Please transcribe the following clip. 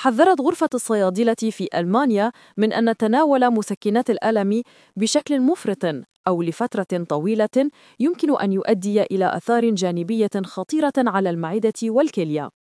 حذرت غرفة الصيادلة في ألمانيا من أن تناول مسكنات الألم بشكل مفرط أو لفترة طويلة يمكن أن يؤدي إلى آثار جانبية خطيرة على المعدة والكلية.